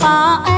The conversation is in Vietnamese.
phá